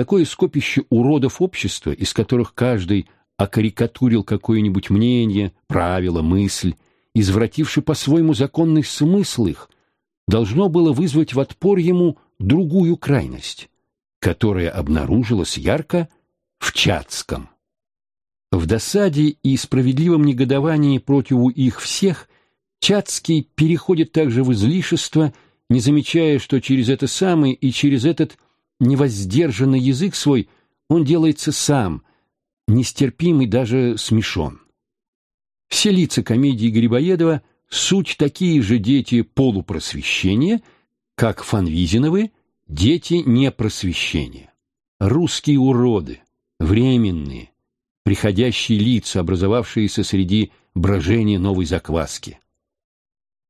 Такое скопище уродов общества, из которых каждый окарикатурил какое-нибудь мнение, правило, мысль, извративший по-своему законный смысл их, должно было вызвать в отпор ему другую крайность, которая обнаружилась ярко в Чацком. В досаде и справедливом негодовании против их всех Чацкий переходит также в излишество, не замечая, что через это самое и через этот невоздержанный язык свой он делается сам, нестерпимый даже смешон. Все лица комедии Грибоедова суть такие же дети полупросвещения, как Фанвизиновы дети непросвещения. Русские уроды, временные, приходящие лица, образовавшиеся среди брожения новой закваски.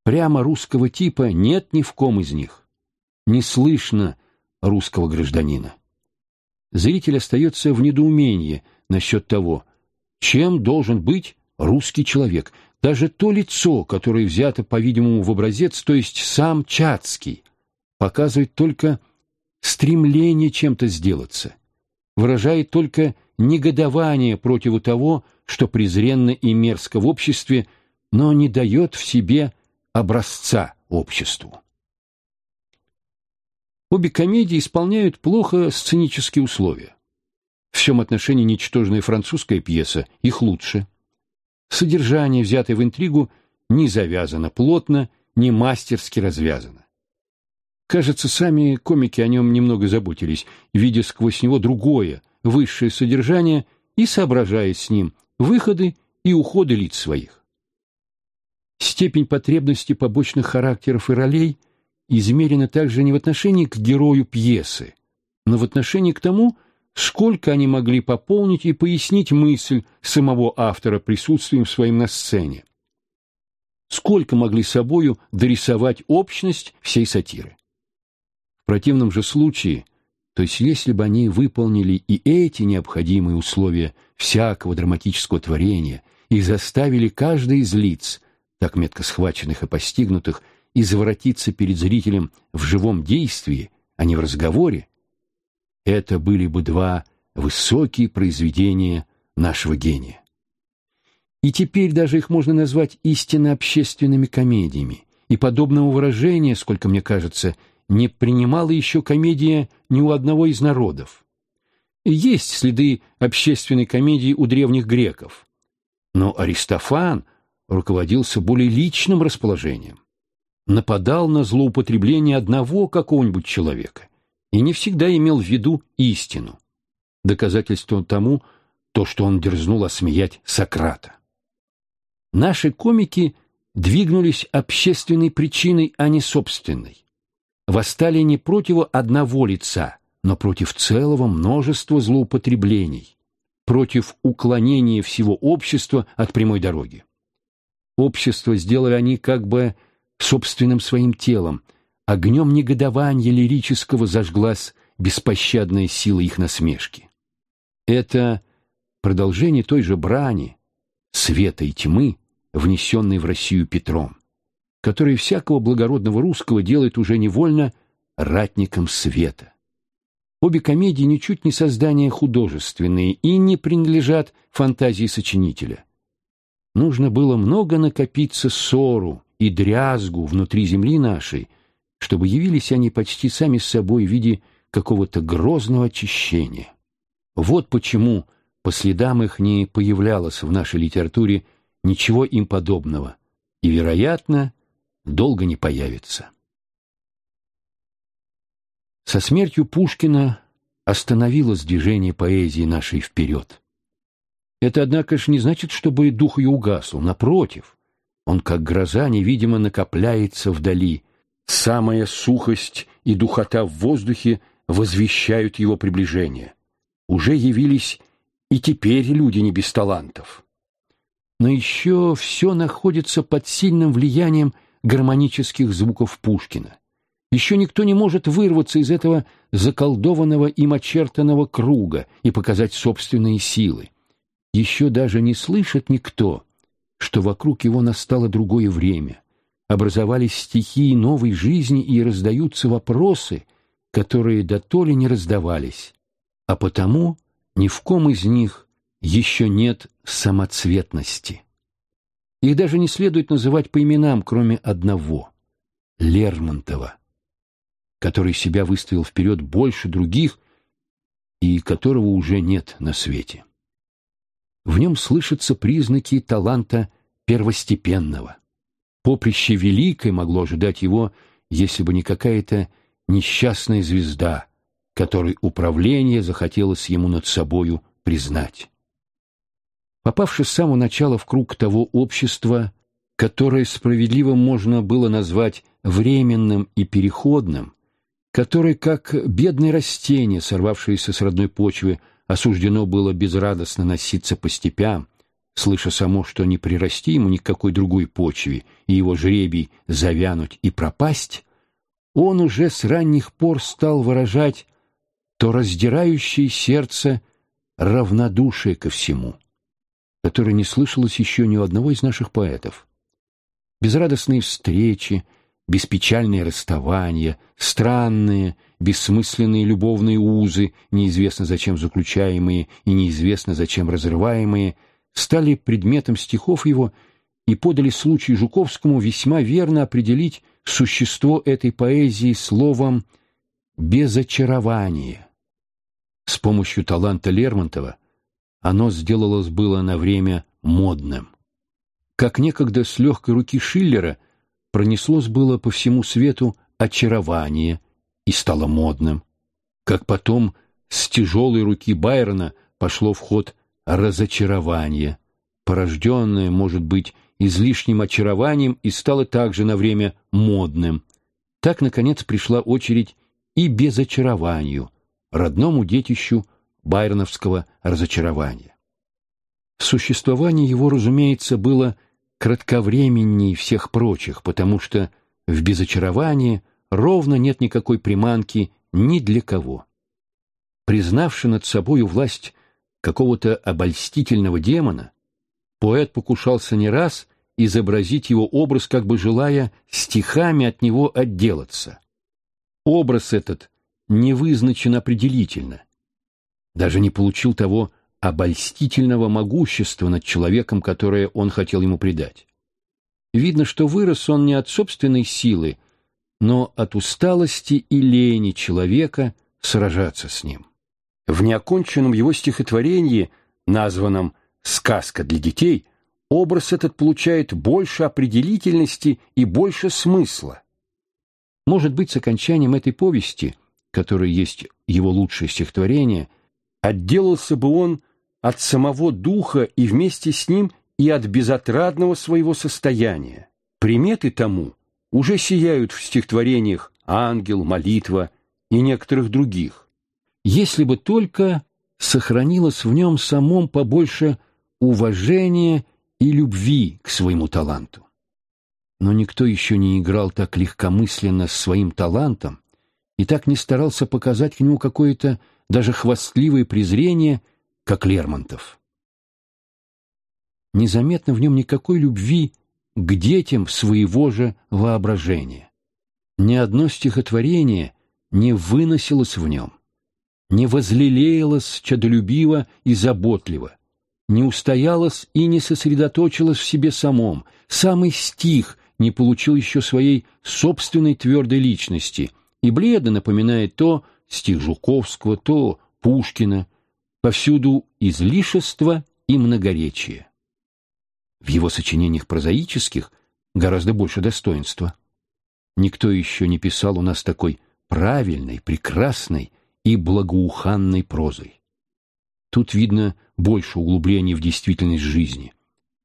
Прямо русского типа нет ни в ком из них. Не слышно русского гражданина. Зритель остается в недоумении насчет того, чем должен быть русский человек. Даже то лицо, которое взято, по-видимому, в образец, то есть сам Чацкий, показывает только стремление чем-то сделаться, выражает только негодование против того, что презренно и мерзко в обществе, но не дает в себе образца обществу. Обе комедии исполняют плохо сценические условия. В всем отношении ничтожная французская пьеса их лучше. Содержание, взятое в интригу, не завязано плотно, не мастерски развязано. Кажется, сами комики о нем немного заботились, видя сквозь него другое, высшее содержание и соображая с ним выходы и уходы лиц своих. Степень потребности побочных характеров и ролей измерена также не в отношении к герою пьесы, но в отношении к тому, сколько они могли пополнить и пояснить мысль самого автора присутствием своим на сцене. Сколько могли собою дорисовать общность всей сатиры. В противном же случае, то есть если бы они выполнили и эти необходимые условия всякого драматического творения и заставили каждый из лиц, так метко схваченных и постигнутых, изворотиться перед зрителем в живом действии, а не в разговоре, это были бы два высокие произведения нашего гения. И теперь даже их можно назвать истинно общественными комедиями, и подобного выражения, сколько мне кажется, не принимала еще комедия ни у одного из народов. Есть следы общественной комедии у древних греков, но Аристофан руководился более личным расположением, нападал на злоупотребление одного какого-нибудь человека и не всегда имел в виду истину. Доказательством тому то, что он дерзнул осмеять Сократа. Наши комики двигнулись общественной причиной, а не собственной. Восстали не против одного лица, но против целого множества злоупотреблений, против уклонения всего общества от прямой дороги. Общество сделали они как бы собственным своим телом – Огнем негодования лирического зажглась беспощадная сила их насмешки. Это продолжение той же брани, света и тьмы, внесенной в Россию Петром, который всякого благородного русского делает уже невольно ратником света. Обе комедии ничуть не создания художественные и не принадлежат фантазии сочинителя. Нужно было много накопиться ссору и дрязгу внутри земли нашей, чтобы явились они почти сами с собой в виде какого-то грозного очищения. Вот почему по следам их не появлялось в нашей литературе ничего им подобного, и, вероятно, долго не появится. Со смертью Пушкина остановилось движение поэзии нашей вперед. Это, однако ж, не значит, чтобы дух ее угасл. Напротив, он, как гроза, невидимо накопляется вдали, Самая сухость и духота в воздухе возвещают его приближение. Уже явились и теперь люди не без талантов. Но еще все находится под сильным влиянием гармонических звуков Пушкина. Еще никто не может вырваться из этого заколдованного им очертанного круга и показать собственные силы. Еще даже не слышит никто, что вокруг его настало другое время — образовались стихии новой жизни и раздаются вопросы, которые до то ли не раздавались. а потому ни в ком из них еще нет самоцветности. Их даже не следует называть по именам, кроме одного — Лермонтова, который себя выставил вперед больше других и которого уже нет на свете. В нем слышатся признаки таланта первостепенного. Поприще великое могло ожидать его, если бы не какая-то несчастная звезда, которой управление захотелось ему над собою признать. Попавший с самого начала в круг того общества, которое справедливо можно было назвать временным и переходным, которое, как бедное растение, сорвавшееся с родной почвы, осуждено было безрадостно носиться по степям, слыша само, что не прирасти ему никакой другой почве, и его жребий завянуть и пропасть, он уже с ранних пор стал выражать то раздирающее сердце равнодушие ко всему, которое не слышалось еще ни у одного из наших поэтов. Безрадостные встречи, беспечальные расставания, странные, бессмысленные любовные узы, неизвестно зачем заключаемые и неизвестно зачем разрываемые, стали предметом стихов его и подали случай Жуковскому весьма верно определить существо этой поэзии словом «безочарование». С помощью таланта Лермонтова оно сделалось было на время модным. Как некогда с легкой руки Шиллера пронеслось было по всему свету очарование и стало модным, как потом с тяжелой руки Байрона пошло в ход разочарование, порожденное, может быть, излишним очарованием и стало также на время модным. Так, наконец, пришла очередь и безочарованию, родному детищу байроновского разочарования. Существование его, разумеется, было кратковременней всех прочих, потому что в безочаровании ровно нет никакой приманки ни для кого. Признавши над собою власть какого-то обольстительного демона, поэт покушался не раз изобразить его образ, как бы желая стихами от него отделаться. Образ этот не вызначен определительно, даже не получил того обольстительного могущества над человеком, которое он хотел ему придать. Видно, что вырос он не от собственной силы, но от усталости и лени человека сражаться с ним. В неоконченном его стихотворении, названном «Сказка для детей», образ этот получает больше определительности и больше смысла. Может быть, с окончанием этой повести, которая есть его лучшее стихотворение, отделался бы он от самого духа и вместе с ним и от безотрадного своего состояния. Приметы тому уже сияют в стихотворениях «Ангел», «Молитва» и некоторых других. Если бы только сохранилось в нем самом побольше уважения и любви к своему таланту. Но никто еще не играл так легкомысленно с своим талантом и так не старался показать к нему какое-то даже хвастливое презрение, как Лермонтов. Незаметно в нем никакой любви к детям своего же воображения. Ни одно стихотворение не выносилось в нем, не возлелеялось чадолюбиво и заботливо, не устоялась и не сосредоточилась в себе самом. Самый стих не получил еще своей собственной твердой личности и бледно напоминает то стих Жуковского, то Пушкина, повсюду излишество и многоречие. В его сочинениях прозаических гораздо больше достоинства. Никто еще не писал у нас такой правильной, прекрасной и благоуханной прозой. Тут видно больше углублений в действительность жизни.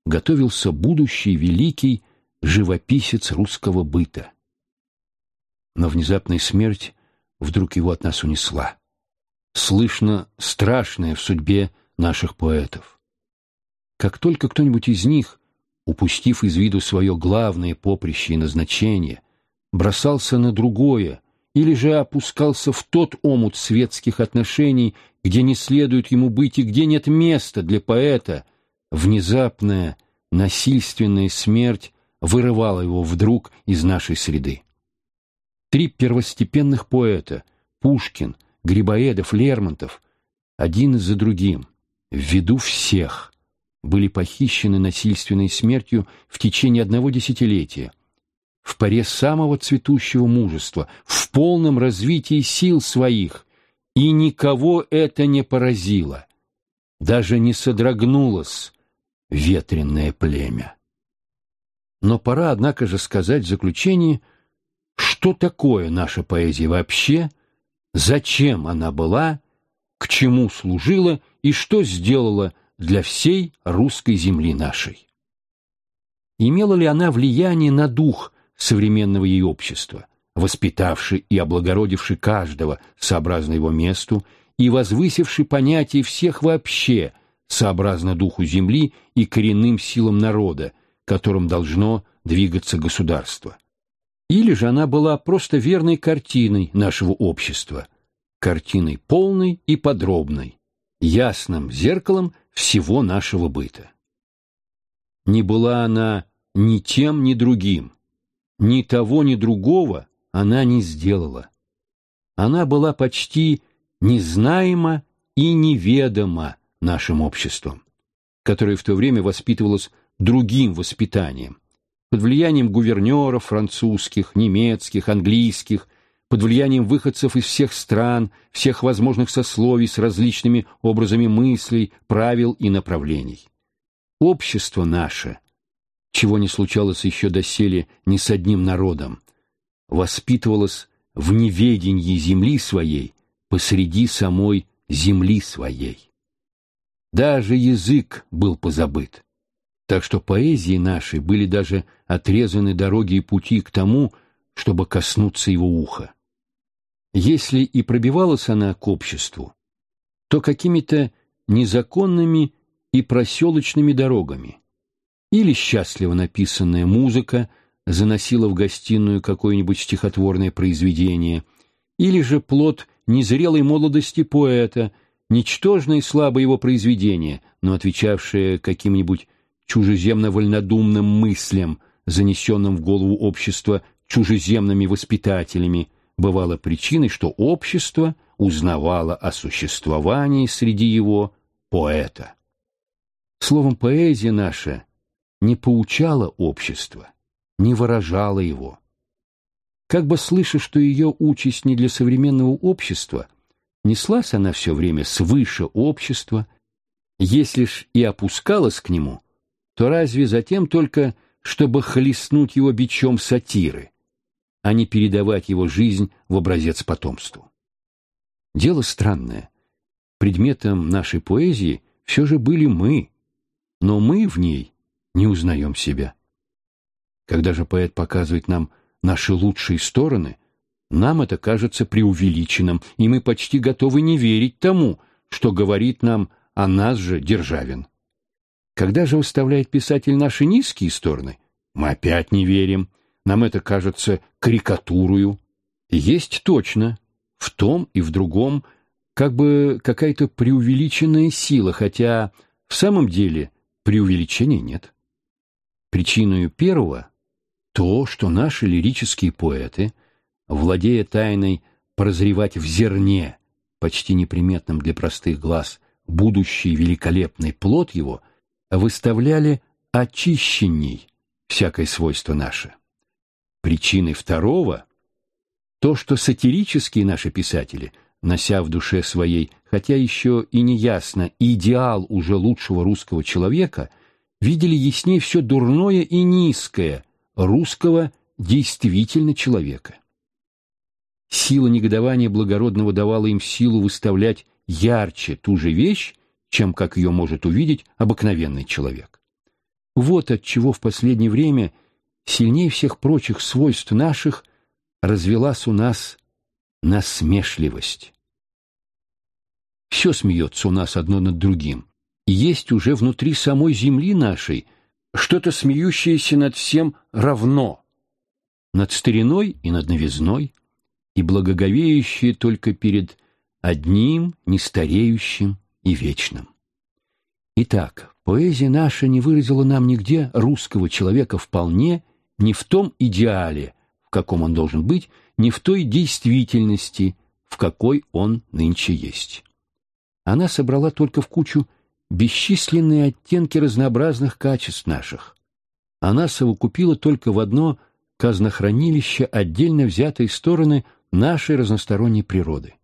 Готовился будущий великий живописец русского быта. Но внезапная смерть вдруг его от нас унесла. Слышно страшное в судьбе наших поэтов. Как только кто-нибудь из них, упустив из виду свое главное поприще и назначение, бросался на другое, или же опускался в тот омут светских отношений, где не следует ему быть и где нет места для поэта, внезапная насильственная смерть вырывала его вдруг из нашей среды. Три первостепенных поэта — Пушкин, Грибоедов, Лермонтов один за другим, в виду всех, были похищены насильственной смертью в течение одного десятилетия, в паре самого цветущего мужества, в полном развитии сил своих, и никого это не поразило, даже не содрогнулось ветренное племя. Но пора, однако же, сказать в заключении, что такое наша поэзия вообще, зачем она была, к чему служила и что сделала для всей русской земли нашей. Имела ли она влияние на дух современного ей общества, воспитавший и облагородивший каждого сообразно его месту и возвысивший понятие всех вообще сообразно духу земли и коренным силам народа, которым должно двигаться государство. Или же она была просто верной картиной нашего общества, картиной полной и подробной, ясным зеркалом всего нашего быта. Не была она ни тем, ни другим, ни того, ни другого она не сделала. Она была почти незнаема и неведома нашим обществом, которое в то время воспитывалось другим воспитанием, под влиянием гувернеров французских, немецких, английских, под влиянием выходцев из всех стран, всех возможных сословий с различными образами мыслей, правил и направлений. Общество наше, чего не случалось еще доселе ни с одним народом, воспитывалось в неведении земли своей посреди самой земли своей. Даже язык был позабыт. Так что поэзии нашей были даже отрезаны дороги и пути к тому, чтобы коснуться его уха. Если и пробивалась она к обществу, то какими-то незаконными и проселочными дорогами. Или счастливо написанная музыка заносила в гостиную какое-нибудь стихотворное произведение, или же плод незрелой молодости поэта, ничтожное и слабое его произведение, но отвечавшее каким-нибудь чужеземно-вольнодумным мыслям, занесенным в голову общества чужеземными воспитателями, бывало причиной, что общество узнавало о существовании среди его поэта. Словом, поэзия наша не поучала общество, не выражала его. Как бы слыша, что ее участь не для современного общества, неслась она все время свыше общества, если ж и опускалась к нему, то разве затем только, чтобы хлестнуть его бичом сатиры, а не передавать его жизнь в образец потомству? Дело странное. Предметом нашей поэзии все же были мы, но мы в ней не узнаем себя. Когда же поэт показывает нам наши лучшие стороны, нам это кажется преувеличенным, и мы почти готовы не верить тому, что говорит нам о нас же Державин. Когда же выставляет писатель наши низкие стороны, мы опять не верим. Нам это кажется карикатурою. Есть точно в том и в другом как бы какая-то преувеличенная сила, хотя в самом деле преувеличения нет. Причиной первого то, что наши лирические поэты, владея тайной прозревать в зерне, почти неприметном для простых глаз, будущий великолепный плод его – выставляли очищенней всякое свойство наше. Причиной второго — то, что сатирические наши писатели, нося в душе своей, хотя еще и не ясно, идеал уже лучшего русского человека, видели яснее все дурное и низкое русского действительно человека. Сила негодования благородного давала им силу выставлять ярче ту же вещь, чем как ее может увидеть обыкновенный человек. Вот от чего в последнее время сильнее всех прочих свойств наших развелась у нас насмешливость. Все смеется у нас одно над другим, есть уже внутри самой земли нашей что-то смеющееся над всем равно, над стариной и над новизной, и благоговеющее только перед одним нестареющим и вечным. Итак, поэзия наша не выразила нам нигде русского человека вполне, не в том идеале, в каком он должен быть, не в той действительности, в какой он нынче есть. она собрала только в кучу бесчисленные оттенки разнообразных качеств наших. Она совокупила только в одно казнохранилище отдельно взятые стороны нашей разносторонней природы.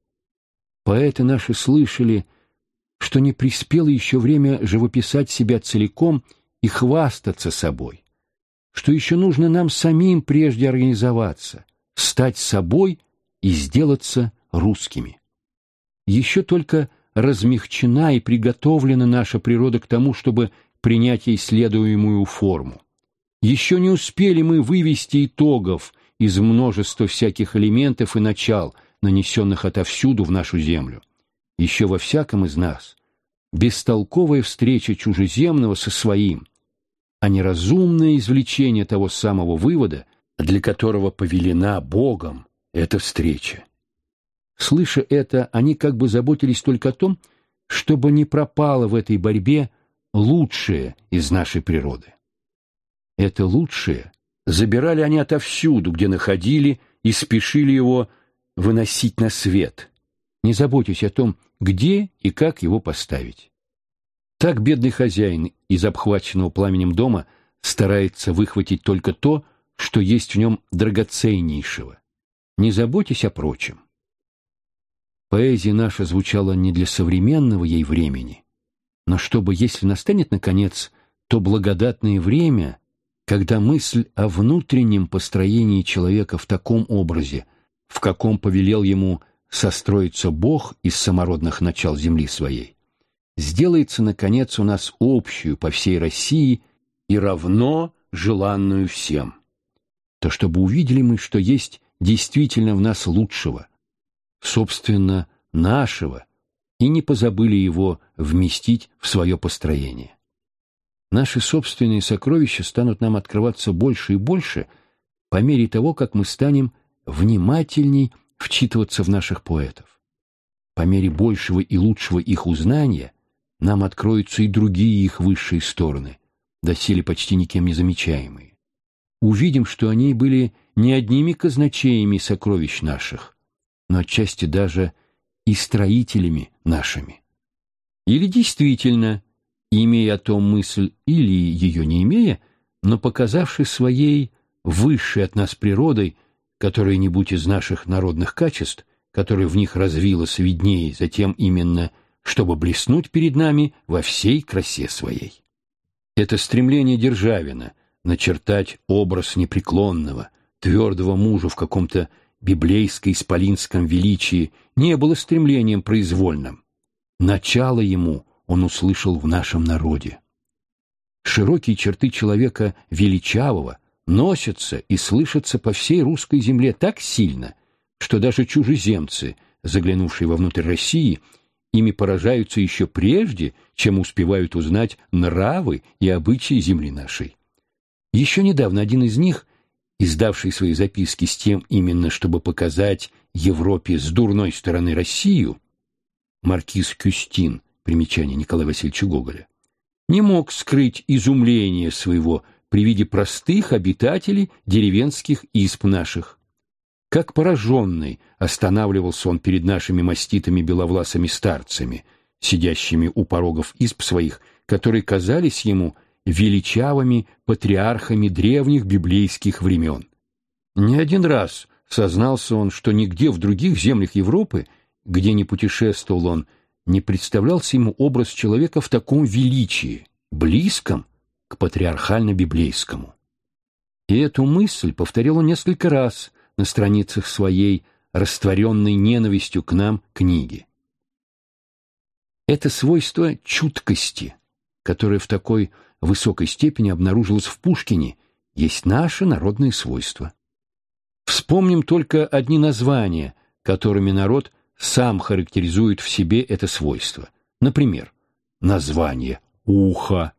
Поэты наши слышали, что не приспело еще время живописать себя целиком и хвастаться собой, что еще нужно нам самим прежде организоваться, стать собой и сделаться русскими. Еще только размягчена и приготовлена наша природа к тому, чтобы принять ей следуемую форму. Еще не успели мы вывести итогов из множества всяких элементов и начал, нанесенных отовсюду в нашу землю. Еще во всяком из нас бестолковая встреча чужеземного со своим, а неразумное извлечение того самого вывода, для которого повелена Богом эта встреча. Слыша это, они как бы заботились только о том, чтобы не пропало в этой борьбе лучшее из нашей природы. Это лучшее забирали они отовсюду, где находили, и спешили его выносить на свет, не заботясь о том, где и как его поставить. Так бедный хозяин из обхваченного пламенем дома старается выхватить только то, что есть в нем драгоценнейшего, не заботясь о прочем. Поэзия наша звучала не для современного ей времени, но чтобы, если настанет наконец то благодатное время, когда мысль о внутреннем построении человека в таком образе, в каком повелел ему состроиться Бог из самородных начал земли своей, сделается, наконец, у нас общую по всей России и равно желанную всем, то чтобы увидели мы, что есть действительно в нас лучшего, собственно, нашего, и не позабыли его вместить в свое построение. Наши собственные сокровища станут нам открываться больше и больше по мере того, как мы станем внимательней вчитываться в наших поэтов. По мере большего и лучшего их узнания нам откроются и другие их высшие стороны, доселе почти никем не замечаемые. Увидим, что они были не одними казначеями сокровищ наших, но отчасти даже и строителями нашими. Или действительно, имея о том мысль или ее не имея, но показавший своей высшей от нас природой, которая не будь из наших народных качеств, которая в них развилась виднее, затем именно, чтобы блеснуть перед нами во всей красе своей. Это стремление Державина начертать образ непреклонного, твердого мужа в каком-то библейско-исполинском величии не было стремлением произвольным. Начало ему он услышал в нашем народе. Широкие черты человека величавого носятся и слышатся по всей русской земле так сильно, что даже чужеземцы, заглянувшие вовнутрь России, ими поражаются еще прежде, чем успевают узнать нравы и обычаи земли нашей. Еще недавно один из них издавший свои записки с тем именно, чтобы показать Европе с дурной стороны Россию, маркиз Кюстин, примечание Николая Васильевича Гоголя, не мог скрыть изумление своего при виде простых обитателей деревенских исп наших. Как пораженный останавливался он перед нашими маститыми беловласыми старцами, сидящими у порогов исп своих, которые казались ему – величавыми патриархами древних библейских времен. Не один раз сознался он, что нигде в других землях Европы, где не путешествовал он, не представлялся ему образ человека в таком величии, близком к патриархально-библейскому. И эту мысль повторил он несколько раз на страницах своей, растворенной ненавистью к нам книги. Это свойство чуткости, которое в такой высокой степени обнаружилось в Пушкине, есть наше народное свойство. Вспомним только одни названия, которыми народ сам характеризует в себе это свойство. Например, название «ухо»,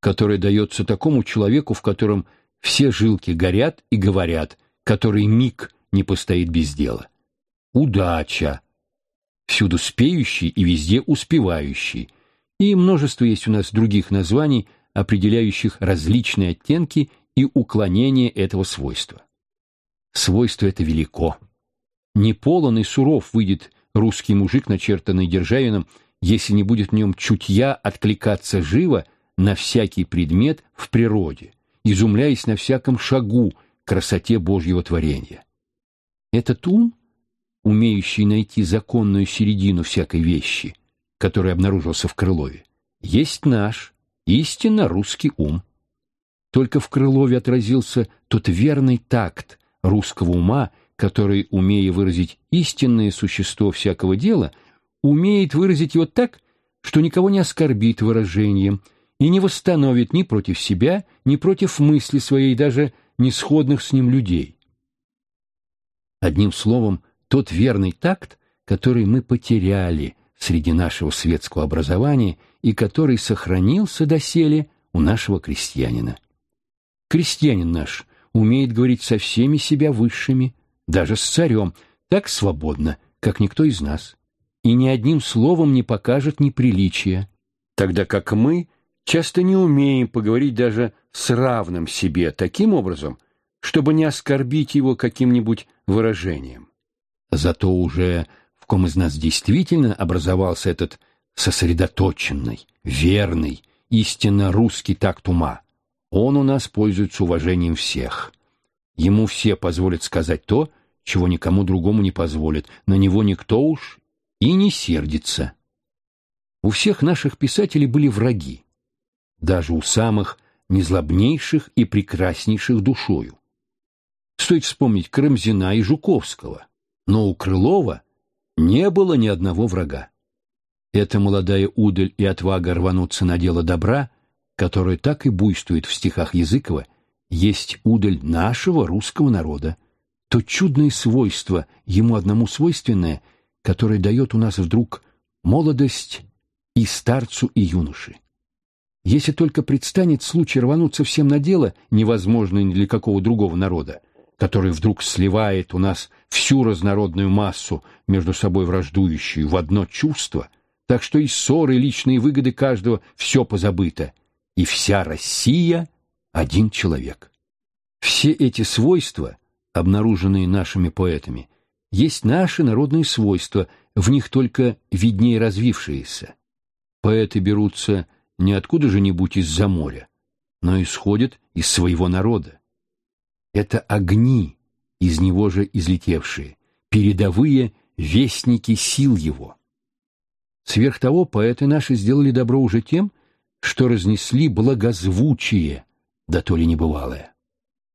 которое дается такому человеку, в котором все жилки горят и говорят, который миг не постоит без дела. Удача, всюду спеющий и везде успевающий. И множество есть у нас других названий, определяющих различные оттенки и уклонения этого свойства. Свойство это велико. Неполон и суров выйдет русский мужик, начертанный Державиным, если не будет в нем чутья откликаться живо на всякий предмет в природе, изумляясь на всяком шагу красоте Божьего творения. Этот ум, умеющий найти законную середину всякой вещи, который обнаружился в Крылове, есть наш, истинно русский ум. Только в Крылове отразился тот верный такт русского ума, который, умея выразить истинное существо всякого дела, умеет выразить его так, что никого не оскорбит выражением и не восстановит ни против себя, ни против мысли своей, даже не сходных с ним людей. Одним словом, тот верный такт, который мы потеряли среди нашего светского образования и который сохранился доселе у нашего крестьянина. Крестьянин наш умеет говорить со всеми себя высшими, даже с царем, так свободно, как никто из нас, и ни одним словом не покажет неприличия, тогда как мы часто не умеем поговорить даже с равным себе таким образом, чтобы не оскорбить его каким-нибудь выражением. Зато уже в ком из нас действительно образовался этот сосредоточенный, верный, истинно русский такт ума, он у нас пользуется уважением всех. Ему все позволят сказать то, чего никому другому не позволят, на него никто уж и не сердится. У всех наших писателей были враги, даже у самых незлобнейших и прекраснейших душою. Стоит вспомнить Карамзина и Жуковского, но у Крылова не было ни одного врага. Эта молодая удаль и отвага рвануться на дело добра, которое так и буйствует в стихах Языкова, есть удаль нашего русского народа, то чудное свойство, ему одному свойственное, которое дает у нас вдруг молодость и старцу, и юноше. Если только предстанет случай рвануться всем на дело, невозможно ни для какого другого народа, который вдруг сливает у нас всю разнородную массу, между собой враждующую, в одно чувство, так что и ссоры, и личные выгоды каждого все позабыто, и вся Россия — один человек. Все эти свойства, обнаруженные нашими поэтами, есть наши народные свойства, в них только виднее развившиеся. Поэты берутся не откуда-же-нибудь из-за моря, но исходят из своего народа. Это огни, из него же излетевшие, передовые вестники сил его. Сверх того, поэты наши сделали добро уже тем, что разнесли благозвучие, да то ли небывалое.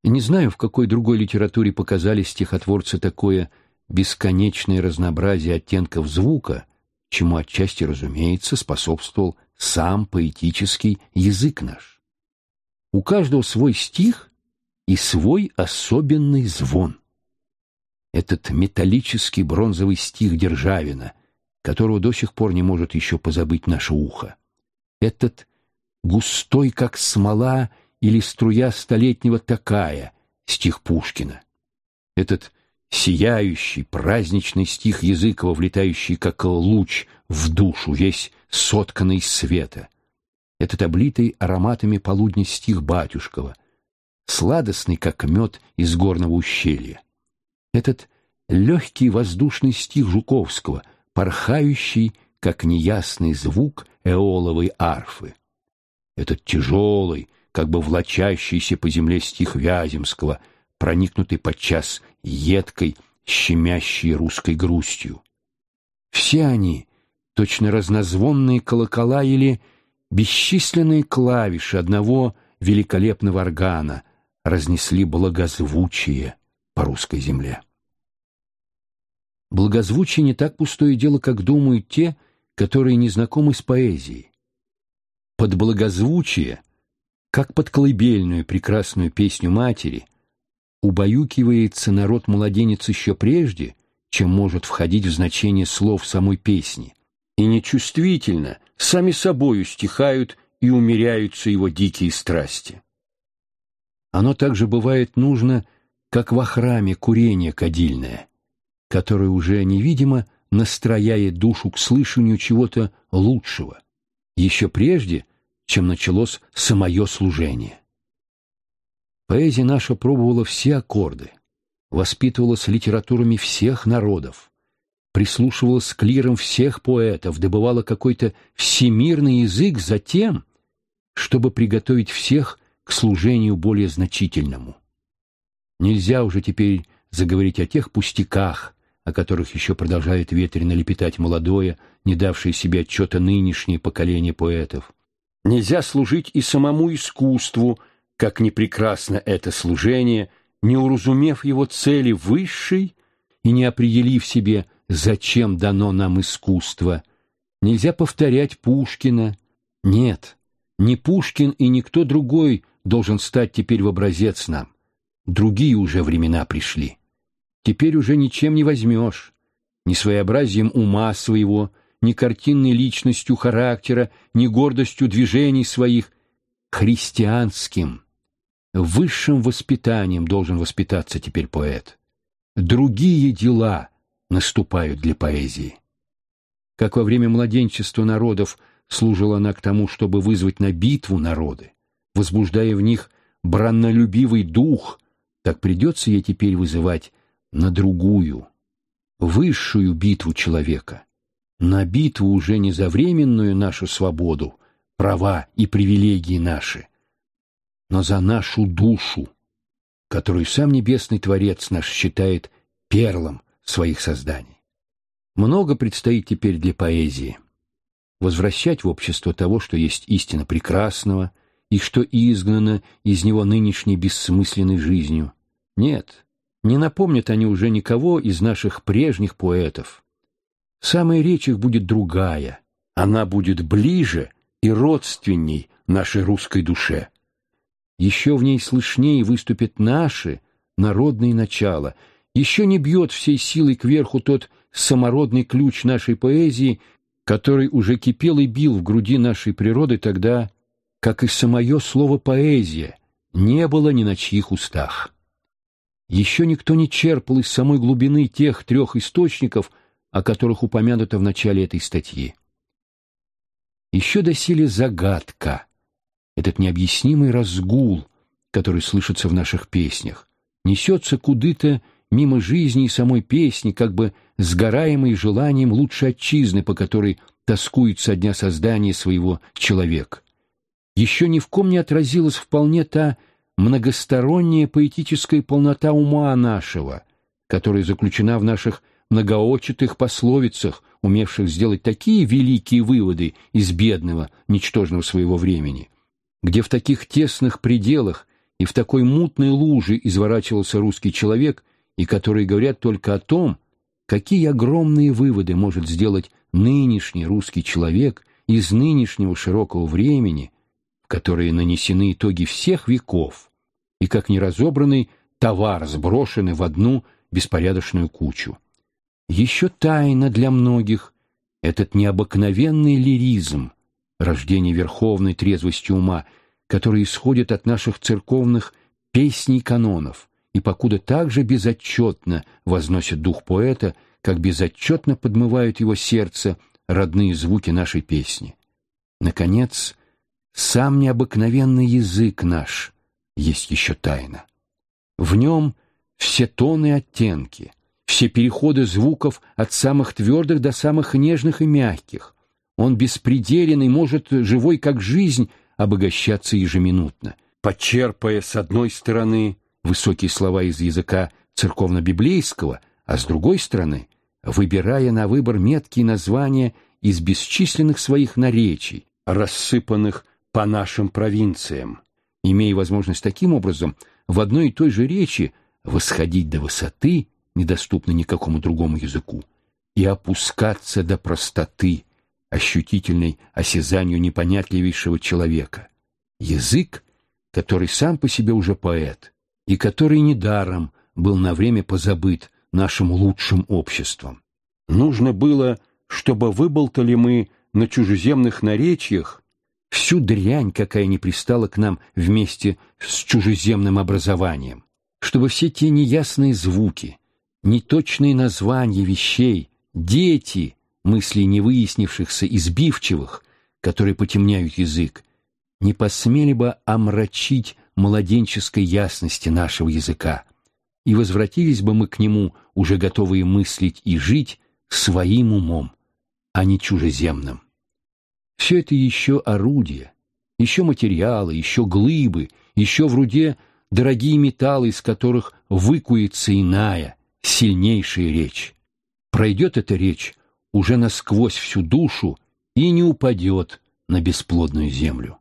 Не знаю, в какой другой литературе показали стихотворцы такое бесконечное разнообразие оттенков звука, чему отчасти, разумеется, способствовал сам поэтический язык наш. У каждого свой стих и свой особенный звон. Этот металлический бронзовый стих Державина, которого до сих пор не может еще позабыть наше ухо. Этот густой, как смола или струя столетнего такая, стих Пушкина. Этот сияющий, праздничный стих Языкова, влетающий, как луч, в душу, весь сотканный света. Этот облитый ароматами полудня стих Батюшкова, сладостный, как мед из горного ущелья. Этот легкий воздушный стих Жуковского, порхающий, как неясный звук эоловой арфы. Этот тяжелый, как бы влачащийся по земле стих Вяземского, проникнутый подчас едкой, щемящей русской грустью. Все они, точно разнозвонные колокола или бесчисленные клавиши одного великолепного органа, разнесли благозвучие по русской земле. Благозвучие не так пустое дело, как думают те, которые не знакомы с поэзией. Под благозвучие, как под колыбельную прекрасную песню матери, убаюкивается народ-младенец еще прежде, чем может входить в значение слов самой песни, и нечувствительно, сами собою стихают и умеряются его дикие страсти. Оно также бывает нужно, как во храме курение кадильное, которое уже невидимо настрояет душу к слышанию чего-то лучшего, еще прежде, чем началось самое служение. Поэзия наша пробовала все аккорды, воспитывалась литературами всех народов, прислушивалась к лирам всех поэтов, добывала какой-то всемирный язык за тем, чтобы приготовить всех к служению более значительному. Нельзя уже теперь заговорить о тех пустяках, о которых еще продолжает ветрено лепетать молодое, не давшее себе отчета нынешнее поколение поэтов. Нельзя служить и самому искусству, как не прекрасно это служение, не уразумев его цели высшей и не определив себе, зачем дано нам искусство. Нельзя повторять Пушкина. Нет, не Пушкин и никто другой должен стать теперь в образец нам. Другие уже времена пришли. Теперь уже ничем не возьмешь, ни своеобразием ума своего, ни картинной личностью характера, ни гордостью движений своих, христианским, высшим воспитанием должен воспитаться теперь поэт. Другие дела наступают для поэзии. Как во время младенчества народов служила она к тому, чтобы вызвать на битву народы, возбуждая в них браннолюбивый дух, так придется ей теперь вызывать на другую, высшую битву человека, на битву уже не за временную нашу свободу, права и привилегии наши, но за нашу душу, которую сам Небесный Творец наш считает перлом своих созданий. Много предстоит теперь для поэзии. Возвращать в общество того, что есть истина прекрасного, и что изгнано из него нынешней бессмысленной жизнью. Нет, не напомнят они уже никого из наших прежних поэтов. Самая речь их будет другая, она будет ближе и родственней нашей русской душе. Еще в ней слышнее выступят наши народные начала, еще не бьет всей силой кверху тот самородный ключ нашей поэзии, который уже кипел и бил в груди нашей природы тогда, как и самое слово «поэзия» не было ни на чьих устах. Еще никто не черпал из самой глубины тех трех источников, о которых упомянуто в начале этой статьи. Еще доселе загадка, этот необъяснимый разгул, который слышится в наших песнях, несется куда-то мимо жизни и самой песни, как бы сгораемой желанием лучшей отчизны, по которой тоскует со дня создания своего человек. Еще ни в ком не отразилась вполне та многосторонняя поэтическая полнота ума нашего, которая заключена в наших многоочитых пословицах, умевших сделать такие великие выводы из бедного, ничтожного своего времени, где в таких тесных пределах и в такой мутной луже изворачивался русский человек, и которые говорят только о том, какие огромные выводы может сделать нынешний русский человек из нынешнего широкого времени – которые нанесены итоги всех веков, и как неразобранный товар сброшены в одну беспорядочную кучу. Еще тайна для многих этот необыкновенный лиризм, рождение верховной трезвости ума, который исходит от наших церковных песней канонов и покуда так же безотчетно возносит дух поэта, как безотчетно подмывают его сердце родные звуки нашей песни. Наконец, сам необыкновенный язык наш есть еще тайна. В нем все тоны оттенки, все переходы звуков от самых твердых до самых нежных и мягких. Он беспределен и может, живой как жизнь, обогащаться ежеминутно, почерпая с одной стороны высокие слова из языка церковно-библейского, а с другой стороны выбирая на выбор меткие названия из бесчисленных своих наречий, рассыпанных по нашим провинциям, имея возможность таким образом в одной и той же речи восходить до высоты, недоступной никакому другому языку, и опускаться до простоты, ощутительной осязанию непонятливейшего человека. Язык, который сам по себе уже поэт, и который недаром был на время позабыт нашим лучшим обществом. Нужно было, чтобы выболтали мы на чужеземных наречиях всю дрянь, какая не пристала к нам вместе с чужеземным образованием, чтобы все те неясные звуки, неточные названия вещей, дети, мыслей не выяснившихся и сбивчивых, которые потемняют язык, не посмели бы омрачить младенческой ясности нашего языка, и возвратились бы мы к нему, уже готовые мыслить и жить, своим умом, а не чужеземным. Все это еще орудия, еще материалы, еще глыбы, еще в руде дорогие металлы, из которых выкуется иная, сильнейшая речь. Пройдет эта речь уже насквозь всю душу и не упадет на бесплодную землю.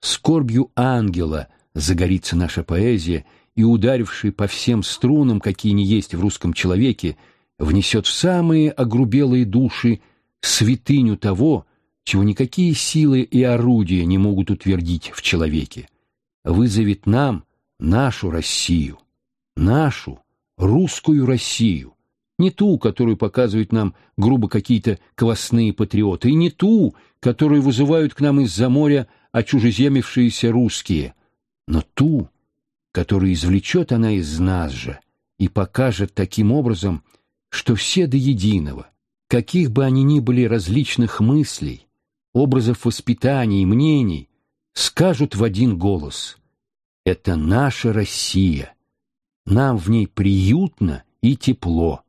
Скорбью ангела загорится наша поэзия, и, ударивший по всем струнам, какие не есть в русском человеке, внесет в самые огрубелые души святыню того, чего никакие силы и орудия не могут утвердить в человеке. Вызовет нам нашу Россию, нашу русскую Россию, не ту, которую показывают нам грубо какие-то квасные патриоты, и не ту, которую вызывают к нам из-за моря очужеземившиеся русские, но ту, которую извлечет она из нас же и покажет таким образом, что все до единого, каких бы они ни были различных мыслей, образов воспитания и мнений, скажут в один голос «Это наша Россия, нам в ней приютно и тепло,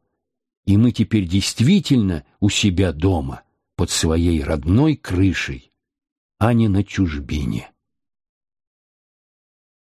и мы теперь действительно у себя дома, под своей родной крышей, а не на чужбине».